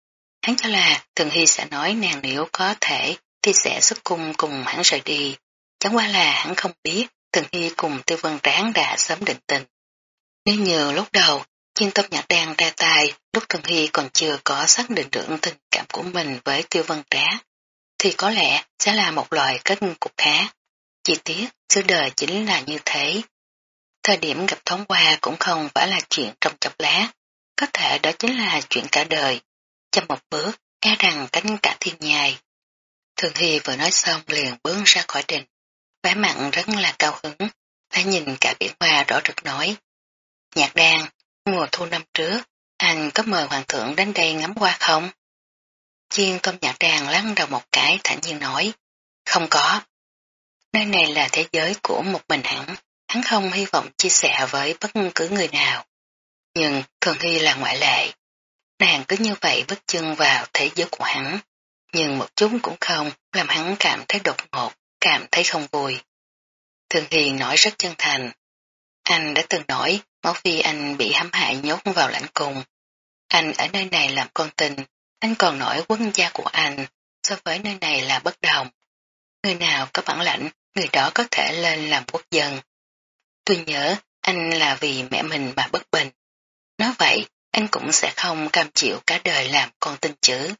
Speaker 1: Hắn cho là Thường Hy sẽ nói nàng nếu có thể thì sẽ xuất cung cùng hắn rời đi. Chẳng qua là hắn không biết Thường Hy cùng Tư Vân Tráng đã sớm định tình. Nếu như lúc đầu Chiên tâm nhạc đang ra tay lúc Thường Hy còn chưa có xác định được tình cảm của mình với Tiêu Vân Tráng thì có lẽ sẽ là một loại kết cục khác. Chi tiết, sự đời chính là như thế. Thời điểm gặp thoáng qua cũng không phải là chuyện trong chọc lá, có thể đó chính là chuyện cả đời. Trong một bước, e rằng cánh cả thiên nhai. Thường Hy vừa nói xong liền bước ra khỏi đình. Vẻ mặn rất là cao hứng, phải nhìn cả biển hoa rõ rực nói. Nhạc đàn, mùa thu năm trước, anh có mời hoàng thượng đến đây ngắm hoa không? Chiên tôm nhạc đàn lăn đầu một cái thản nhiên nói. Không có. Nơi này là thế giới của một mình hắn, hắn không hy vọng chia sẻ với bất cứ người nào. Nhưng Thường Hy là ngoại lệ. Nàng cứ như vậy bước chân vào thế giới của hắn, nhưng một chút cũng không làm hắn cảm thấy đột ngột, cảm thấy không vui. Thường Hiền nói rất chân thành. Anh đã từng nói máu phi anh bị hãm hại nhốt vào lãnh cung. Anh ở nơi này làm con tin, anh còn nói quân gia của anh so với nơi này là bất đồng. Người nào có bản lãnh, người đó có thể lên làm quốc dân. Tôi nhớ anh là vì mẹ mình mà bất bình. Nói vậy, anh cũng sẽ không cam chịu cả đời làm con tin chứ.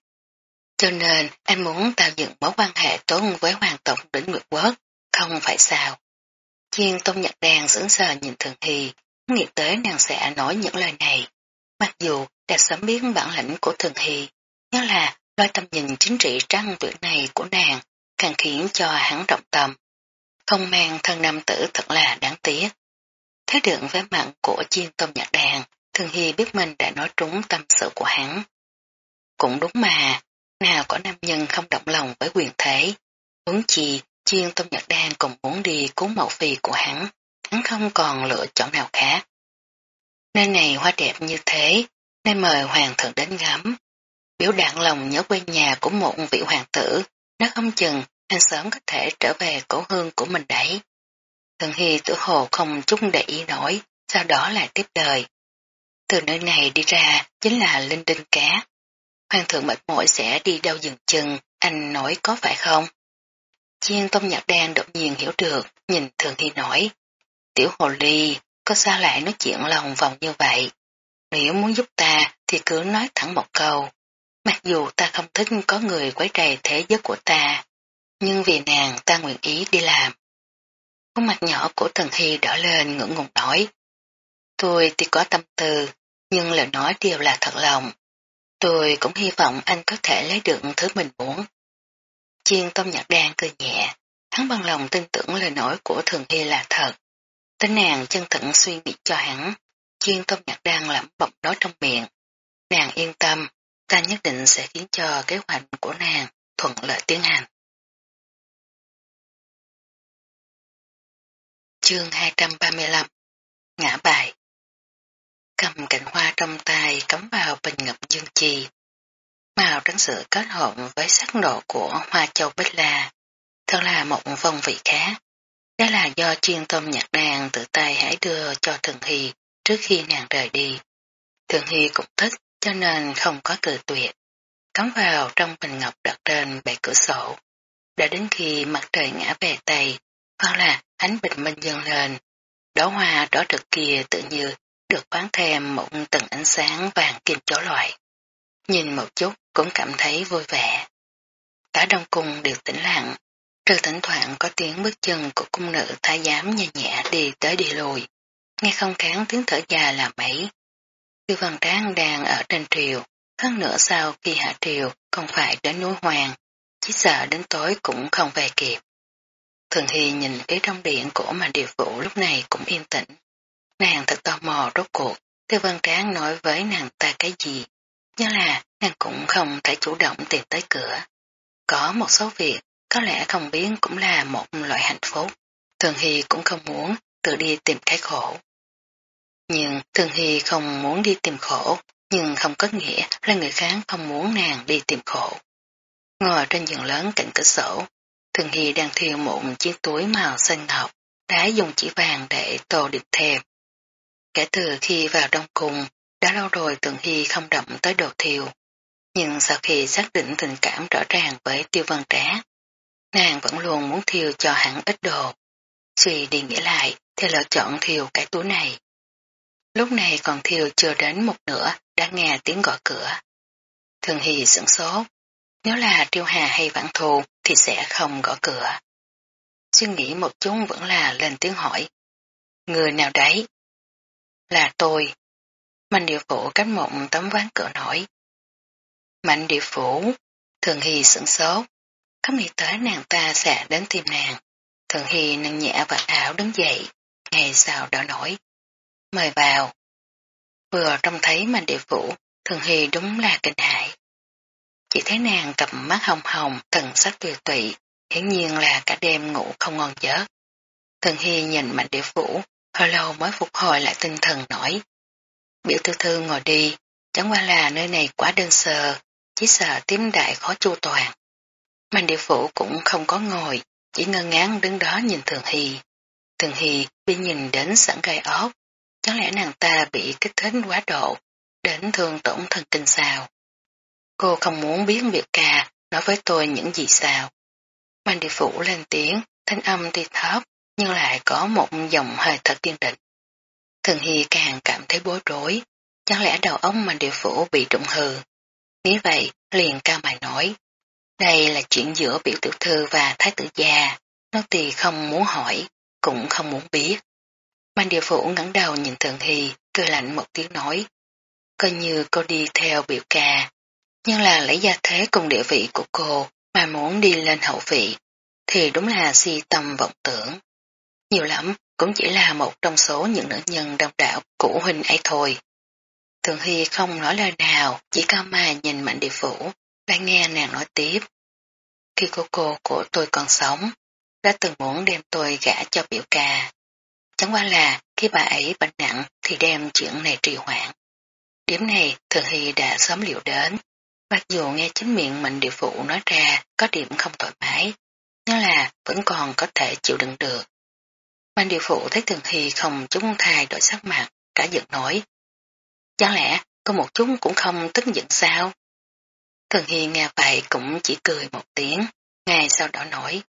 Speaker 1: Cho nên anh muốn tạo dựng mối quan hệ tốt với hoàng tộc đỉnh Nguyệt Quốc, không phải sao. Chiên Tôn Nhật Đàn sững sờ nhìn Thường Hy, nghĩ tới nàng sẽ nói những lời này. Mặc dù đã sớm biết bản lĩnh của Thường Hy, nhớ là loại tâm nhìn chính trị trăng tuyệt này của nàng càng khiến cho hắn động tâm. Không mang thân nam tử thật là đáng tiếc. Thấy được vẻ mặn của chiên tôm nhạc đàn, Thường Hy biết mình đã nói trúng tâm sự của hắn. Cũng đúng mà, nào có nam nhân không động lòng với quyền thế. Huống chi, chiên Tôn Nhật đan còn muốn đi cứu mẫu phi của hắn, hắn không còn lựa chọn nào khác. Nơi này hoa đẹp như thế, nên mời hoàng thượng đến ngắm. Biểu đạn lòng nhớ quê nhà của một vị hoàng tử, nó không chừng anh sớm có thể trở về cổ hương của mình đấy. Thường Hy tử hồ không chút để ý nổi, sau đó lại tiếp đời. Từ nơi này đi ra chính là linh đinh cá. Hoàng thượng mệt mỏi sẽ đi đâu dừng chân, anh nói có phải không? Chiên tông nhạc đen đột nhiên hiểu được, nhìn Thường Hy nói. Tiểu hồ ly, có sao lại nói chuyện lòng vòng như vậy? Nếu muốn giúp ta thì cứ nói thẳng một câu. Mặc dù ta không thích có người quấy rầy thế giới của ta, nhưng vì nàng ta nguyện ý đi làm. Khuôn mặt nhỏ của Thần Hy đỏ lên ngưỡng ngùng nói. Tôi thì có tâm tư, nhưng lời nói đều là thật lòng. Tôi cũng hy vọng anh có thể lấy được thứ mình muốn. Chiên tâm nhạc đan cười nhẹ, hắn bằng lòng tin tưởng lời nói của Thường Hy là thật. Tính nàng chân thận suy nghĩ cho hắn, chiên tâm nhạc đan lẩm bẩm nói trong miệng. Nàng yên tâm, ta nhất định sẽ khiến cho kế hoạch của nàng thuận lợi tiến hành. Chương 235 Ngã bài Cầm cành hoa trong tay cắm vào bình ngập dương chi. Màu trắng sữa kết hợp với sắc độ của hoa châu bích la. Thật là một phong vị khác. Đó là do chuyên tâm nhạc đàn tự tay hãy đưa cho Thường Hy trước khi nàng rời đi. Thường Hy cũng thích cho nên không có cử tuyệt. Cắm vào trong bình ngọc đặt trên bệ cửa sổ. Đã đến khi mặt trời ngã về Tây, hoặc là ánh bình minh dâng lên, đóa hoa đỏ rực kia tự như được khoáng thêm một tầng ánh sáng vàng kim chó loại. Nhìn một chút cũng cảm thấy vui vẻ. Cả đông cung đều tĩnh lặng, trừ thỉnh thoảng có tiếng bước chân của cung nữ thái giám nhẹ nhẹ đi tới đi lùi, nghe không kháng tiếng thở dài là mấy. Tư văn tráng đang ở trên triều, hơn nữa sau khi hạ triều còn phải đến núi hoàng, chỉ sợ đến tối cũng không về kịp. Thường Hy nhìn phía trong điện của mà điều vụ lúc này cũng yên tĩnh. Nàng thật tò mò rốt cuộc, tiêu Văn Tráng nói với nàng ta cái gì, nhớ là nàng cũng không thể chủ động tìm tới cửa. Có một số việc, có lẽ không biết cũng là một loại hạnh phúc. Thường Hy cũng không muốn tự đi tìm cái khổ. Nhưng Thường Hy không muốn đi tìm khổ, nhưng không có nghĩa là người khác không muốn nàng đi tìm khổ. Ngồi trên giường lớn cạnh cửa sổ, Thường Hy đang thiêu một chiếc túi màu xanh ngọc, đã dùng chỉ vàng để tô điệp thèm. Kể từ khi vào đông cung, đã lâu rồi Tường Hy không động tới đồ thiều. Nhưng sau khi xác định tình cảm rõ ràng với tiêu vân trá, nàng vẫn luôn muốn thiêu cho hắn ít đồ. Suy đi nghĩ lại thì lựa chọn thiêu cái túi này. Lúc này còn thiêu chưa đến một nửa đã nghe tiếng gọi cửa. Thường Hy sửng sốt, nếu là Tiêu Hà hay Vãn Thù thì sẽ không gõ cửa. Suy nghĩ một chút vẫn là lên tiếng hỏi. Người nào đấy? Là tôi. Mạnh địa phủ cách một tấm ván cửa nổi. Mạnh địa phủ, thường hy sững sốt. Không nghĩ tới nàng ta sẽ đến tìm nàng. Thường hy nâng nhẹ vật ảo đứng dậy. Ngày sau đỏ nổi. Mời vào. Vừa trông thấy mạnh địa phủ, thường hy đúng là kinh hại. Chỉ thấy nàng cầm mắt hồng hồng, thần sắc tuyệt tụy, hiển nhiên là cả đêm ngủ không ngon giấc. thường Hy nhìn mạnh địa phủ, hồi lâu mới phục hồi lại tinh thần nổi. Biểu thư thư ngồi đi, chẳng qua là nơi này quá đơn sơ, chỉ sợ tím đại khó chu toàn. Mạnh địa phủ cũng không có ngồi, chỉ ngơ ngán đứng đó nhìn Thường Hy. Thường Hy bị nhìn đến sẵn gai ốc, chẳng lẽ nàng ta bị kích thích quá độ, đến thương tổn thần kinh sao? Cô không muốn biết việc ca nói với tôi những gì sao. Mạnh địa phủ lên tiếng, thanh âm thì thấp, nhưng lại có một dòng hơi thật kiên định. Thường Hy càng cảm thấy bối rối, chẳng lẽ đầu ông mà địa phủ bị trụng hư. Nghĩ vậy, liền cao mày nói. Đây là chuyện giữa biểu tiểu thư và thái tử gia, nó tì không muốn hỏi, cũng không muốn biết. Mạnh địa phủ ngẩng đầu nhìn Thường Hy, cười lạnh một tiếng nói. Coi như cô đi theo biểu ca, nhưng là lấy gia thế cùng địa vị của cô mà muốn đi lên hậu vị, thì đúng là si tâm vọng tưởng. Nhiều lắm cũng chỉ là một trong số những nữ nhân đông đảo của huynh ấy thôi. Thường Hy không nói lời nào, chỉ cao mà nhìn mạnh địa phủ, lại nghe nàng nói tiếp. Khi cô cô của tôi còn sống, đã từng muốn đem tôi gả cho biểu ca. Chẳng qua là khi bà ấy bệnh nặng thì đem chuyện này trì hoãn. Điểm này Thường Hy đã sớm liệu đến, Mặc dù nghe chính miệng mạnh địa phụ nói ra có điểm không thoải mái, nhưng là vẫn còn có thể chịu đựng được. Mạnh điều phụ thấy Thường Hy không chút thay đổi sắc mặt, cả giận nói. Chẳng lẽ có một chút cũng không tức giận sao? Thường Hy nghe vậy cũng chỉ cười một tiếng, ngay sau đó nói.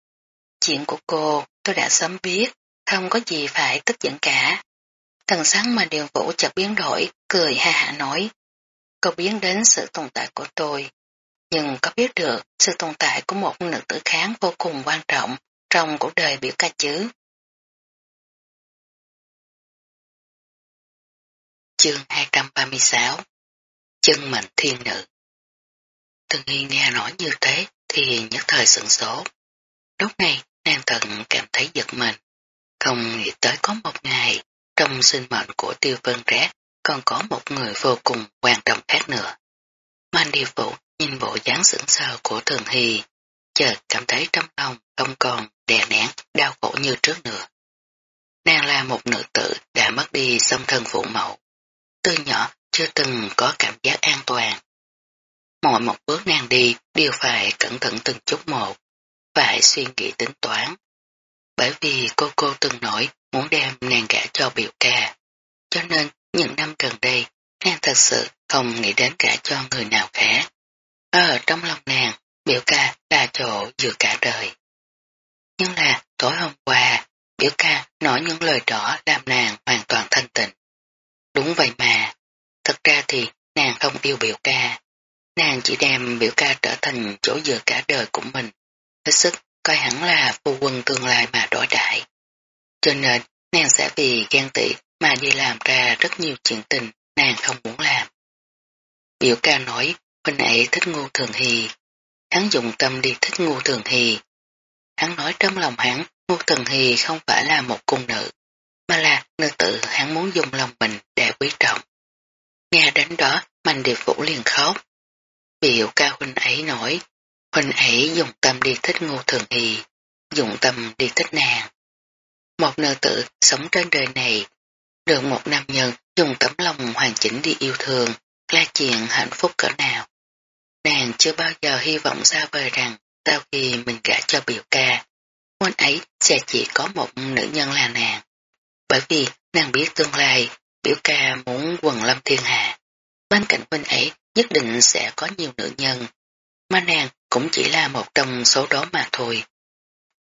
Speaker 1: Chuyện của cô tôi đã sớm biết, không có gì phải tức giận cả. Thần sáng mà điều vũ chợt biến đổi, cười ha hạ nói cô biến đến sự tồn tại của tôi, nhưng có biết được sự tồn tại của một nữ tử kháng vô cùng quan trọng trong cuộc đời biểu ca chứ. Chương 236 Chân mệnh thiên nữ thường nghi nghe nói như thế thì nhất thời sửng số. Lúc này nàng thần cảm thấy giật mình. Không nghĩ tới có một ngày trong sinh mệnh của tiêu vân rác còn có một người vô cùng quan trọng khác nữa. Man điều Vũ nhìn bộ dáng sững sờ của Thường Hy, chợt cảm thấy trong lòng không còn đè nén, đau khổ như trước nữa. Nàng là một nữ tử đã mất đi song thân phụ mẫu. Từ nhỏ chưa từng có cảm giác an toàn. Mọi một bước nàng đi đều phải cẩn thận từng chút một, phải suy nghĩ tính toán. Bởi vì cô cô từng nổi muốn đem nàng gả cho biểu ca. Cho nên những năm gần đây nàng thật sự không nghĩ đến gả cho người nào khác. Ở trong lòng nàng, biểu ca là chỗ giữa cả đời. Nhưng là tối hôm qua, biểu ca nói những lời đó làm nàng hoàn toàn thanh tịnh. Đúng vậy mà, thật ra thì nàng không yêu biểu ca. Nàng chỉ đem biểu ca trở thành chỗ dựa cả đời của mình, hết sức coi hẳn là phu quân tương lai mà đổi đại. Cho nên, nàng sẽ vì ghen tị mà đi làm ra rất nhiều chuyện tình nàng không muốn làm. Biểu ca nói, huynh ấy thích ngu thường hì. Hắn dùng tâm đi thích ngu thường hì. Hắn nói trong lòng hắn, ngu thường hì không phải là một cung nữ, mà là nữ tử hắn muốn dùng lòng mình để quý trọng. Nghe đến đó, mạnh điệp vũ liền khóc. Biểu ca huynh ấy nói, huynh ấy dùng tâm đi thích ngô thường hì, dùng tâm đi thích nàng. Một nữ tử sống trên đời này, được một nam nhân dùng tấm lòng hoàn chỉnh đi yêu thương, là chuyện hạnh phúc cỡ nào. Nàng chưa bao giờ hy vọng xa vời rằng sau khi mình gả cho biểu ca, huynh ấy sẽ chỉ có một nữ nhân là nàng. Bởi vì nàng biết tương lai, biểu ca muốn quần lâm thiên hạ. Bên cạnh huynh ấy nhất định sẽ có nhiều nữ nhân, mà nàng cũng chỉ là một trong số đó mà thôi.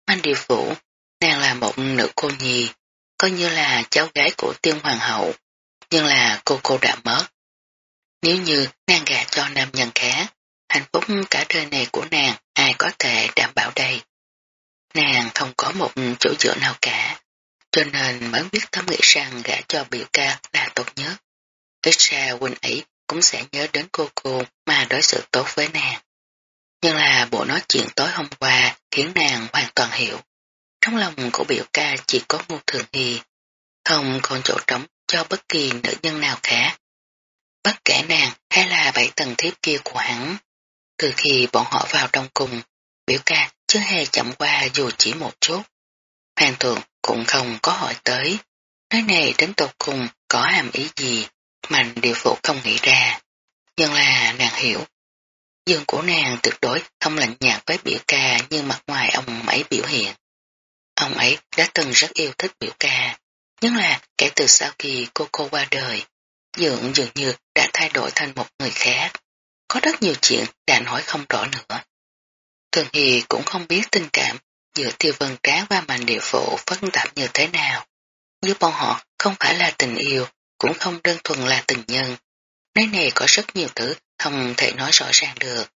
Speaker 1: Anh điều phủ, nàng là một nữ cô nhi, coi như là cháu gái của tiên hoàng hậu, nhưng là cô cô đã mất. Nếu như nàng gà cho nam nhân khác, hạnh phúc cả đời này của nàng ai có thể đảm bảo đây. Nàng không có một chỗ dựa nào cả, cho nên mới biết thấm nghĩ rằng gả cho biểu ca là tốt nhất. Ít ra huynh ấy cũng sẽ nhớ đến cô cô mà đối xử tốt với nàng. Nhưng là bộ nói chuyện tối hôm qua khiến nàng hoàn toàn hiểu. Trong lòng của biểu ca chỉ có một thường hy, không còn chỗ trống cho bất kỳ nữ nhân nào khác. Bất kể nàng hay là bảy tầng thiếp kia của hắn. Từ khi bọn họ vào trong cùng, biểu ca chưa hề chậm qua dù chỉ một chút. Hoàng thượng cũng không có hỏi tới. Nói này đến tột cùng có hàm ý gì mạnh điều phụ không nghĩ ra. Nhưng là nàng hiểu. Dương của nàng tuyệt đối không lạnh nhạt với biểu ca như mặt ngoài ông ấy biểu hiện. Ông ấy đã từng rất yêu thích biểu ca. Nhưng là kể từ sau khi cô cô qua đời, Dượng dường như đã thay đổi thành một người khác. Có rất nhiều chuyện đã nói không rõ nữa. Thường hì cũng không biết tình cảm giữa tiêu vân trá và mạnh địa phụ phân tạp như thế nào. Giữa bọn họ không phải là tình yêu, cũng không đơn thuần là tình nhân. Nơi này có rất nhiều thứ không thể nói rõ ràng được.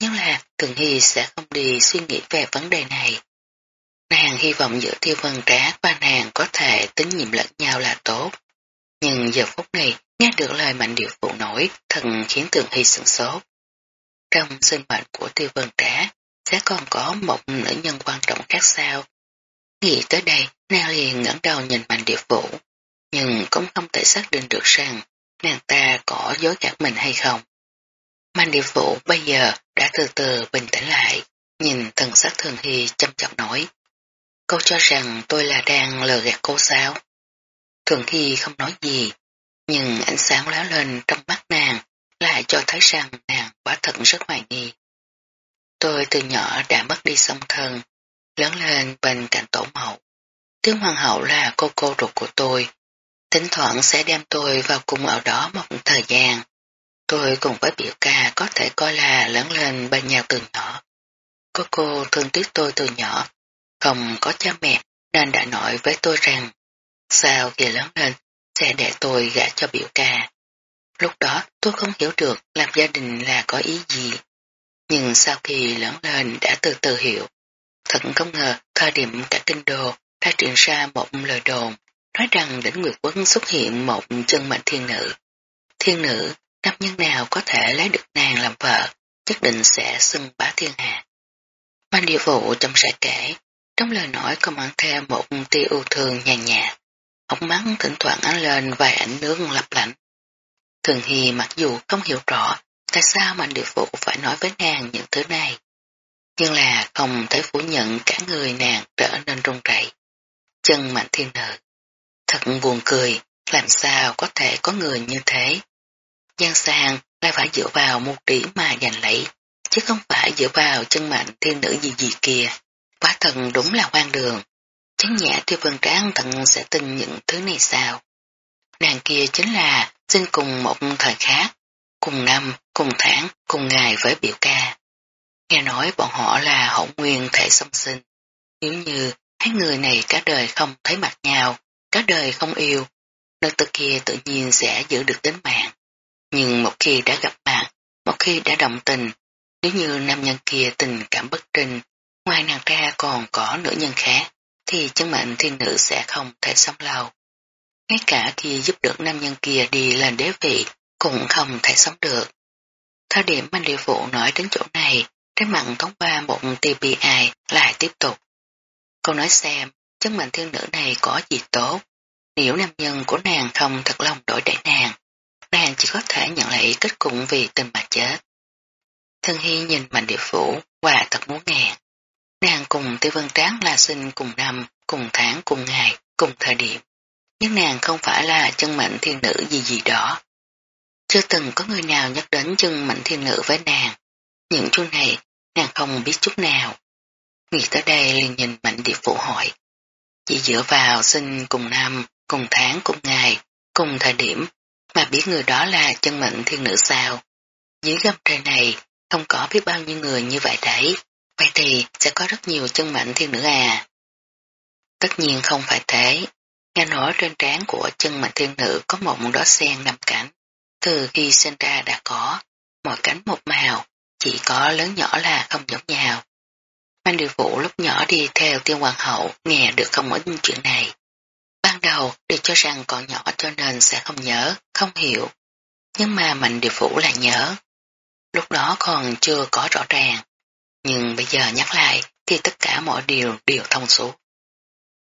Speaker 1: Nhưng là Thường Hy sẽ không đi suy nghĩ về vấn đề này. Nàng hy vọng giữa tiêu vân trá và nàng có thể tín nhiệm lẫn nhau là tốt. Nhưng giờ phút này nghe được lời mạnh điệu phụ nổi thần khiến thường Hy sửng sốt. Trong sinh mệnh của tiêu vân trá sẽ còn có một nữ nhân quan trọng khác sao. Nghĩ tới đây, nàng liền ngẩng đầu nhìn mạnh điệp vũ, nhưng cũng không thể xác định được rằng nàng ta có dối gạt mình hay không. Mạnh điệp vũ bây giờ đã từ từ bình tĩnh lại, nhìn thần sắc thường hy chăm chọc nói. Cô cho rằng tôi là đang lờ gạt cô sao? Thường Hy không nói gì, nhưng ánh sáng lóe lên trong mắt nàng lại cho thấy rằng nàng quả thật rất hoài nghi. Tôi từ nhỏ đã mất đi song thân, lớn lên bên cạnh tổ mẫu. Tướng hoàng hậu là cô cô ruột của tôi, thỉnh thoảng sẽ đem tôi vào cùng ở đó một thời gian. Tôi cùng với biểu ca có thể coi là lớn lên bên nhau từ nhỏ. Cô cô thương tiếc tôi từ nhỏ, không có cha mẹ nên đã nói với tôi rằng sao khi lớn lên sẽ để tôi gả cho biểu ca. Lúc đó tôi không hiểu được làm gia đình là có ý gì. Nhưng sau khi lớn lên đã từ từ hiểu. Thật không ngờ thời điểm cả kinh đồ đã truyền ra một lời đồn nói rằng đỉnh Nguyệt Quấn xuất hiện một chân mệnh thiên nữ. Thiên nữ, nam nhân nào có thể lấy được nàng làm vợ, nhất định sẽ xưng bá thiên hạ. Mang địa vụ trong sẽ kể, trong lời nói có mang theo một tia ưu thương nhàn nhạt. Ống mắt thỉnh thoảng ánh lên vài ảnh nước lập lạnh, Thường Hy mặc dù không hiểu rõ tại sao mạnh địa phụ phải nói với nàng những thứ này, nhưng là không thể phủ nhận cả người nàng trở nên run rẩy. Chân mạnh thiên nữ. Thật buồn cười, làm sao có thể có người như thế. Giang sang lại phải dựa vào một điểm mà giành lấy, chứ không phải dựa vào chân mạnh thiên nữ gì gì kia. Quá thần đúng là hoang đường. Chấn nhã tiêu vân tráng thần sẽ tin những thứ này sao? Nàng kia chính là sinh cùng một thời khác, cùng năm, cùng tháng, cùng ngày với biểu ca. Nghe nói bọn họ là hậu nguyên thể song sinh. Nếu như hai người này cả đời không thấy mặt nhau, cả đời không yêu, nữ tử kia tự nhiên sẽ giữ được tính mạng. Nhưng một khi đã gặp mặt, một khi đã động tình, nếu như nam nhân kia tình cảm bất trình, ngoài nàng ra còn có nữ nhân khác, thì chân mệnh thiên nữ sẽ không thể sống lâu. Ngay cả khi giúp được nam nhân kia đi lên đế vị, cũng không thể sống được. Thời điểm anh địa Vũ nói đến chỗ này, trên mặt thống qua một TPI lại tiếp tục. Cô nói xem, chân mệnh thiên nữ này có gì tốt. Nếu nam nhân của nàng không thật lòng đổi đại nàng, nàng chỉ có thể nhận lại kết cục vì tình mà chết. Thân Hy nhìn mạnh địa phủ và thật muốn nghe. Nàng cùng Tiêu Vân Tráng là sinh cùng năm, cùng tháng, cùng ngày, cùng thời điểm. Nhưng nàng không phải là chân mệnh thiên nữ gì gì đó. Chưa từng có người nào nhắc đến chân mệnh thiên nữ với nàng. Những chú này, nàng không biết chút nào. Nghĩ tới đây liền nhìn mạnh địa phụ hỏi. Chỉ dựa vào sinh cùng năm, cùng tháng, cùng ngày, cùng thời điểm, mà biết người đó là chân mệnh thiên nữ sao. Dưới gầm trời này, không có biết bao nhiêu người như vậy đấy. Vậy thì sẽ có rất nhiều chân mệnh thiên nữ à. Tất nhiên không phải thế. Nghe nói trên trán của chân mệnh thiên nữ có một đó sen nằm cánh. Từ khi sinh ra đã có, mọi cánh một màu, chỉ có lớn nhỏ là không giống nhau. Mang điều vũ lúc nhỏ đi theo tiêu hoàng hậu nghe được không ít chuyện này. Ban đầu đều cho rằng còn nhỏ cho nên sẽ không nhớ, không hiểu. Nhưng mà mạnh điều phủ là nhớ. Lúc đó còn chưa có rõ ràng. Nhưng bây giờ nhắc lại thì tất cả mọi điều đều thông suốt.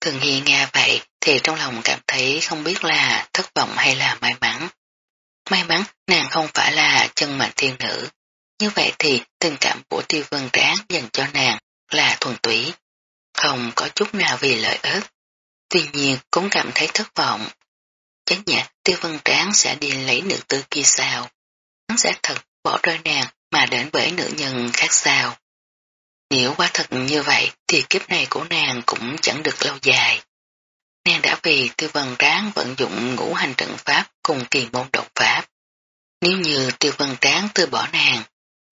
Speaker 1: Thường Hi nghe vậy thì trong lòng cảm thấy không biết là thất vọng hay là may mắn. May mắn nàng không phải là chân mệnh thiên nữ. Như vậy thì tình cảm của tiêu vân tráng dành cho nàng là thuần túy. Không có chút nào vì lợi ích. Tuy nhiên cũng cảm thấy thất vọng. Chánh nhạc tiêu vân tráng sẽ đi lấy nữ tư kia sao. Hắn sẽ thật bỏ rơi nàng mà đến với nữ nhân khác sao. Nếu quá thật như vậy thì kiếp này của nàng cũng chẳng được lâu dài. Nàng đã vì tiêu vân tráng vận dụng ngũ hành trận pháp cùng kỳ môn độc pháp. Nếu như tiêu vân tráng từ bỏ nàng,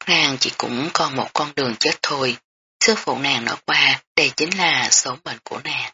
Speaker 1: nàng chỉ cũng còn một con đường chết thôi. Sư phụ nàng nói qua đây chính là số mệnh của nàng.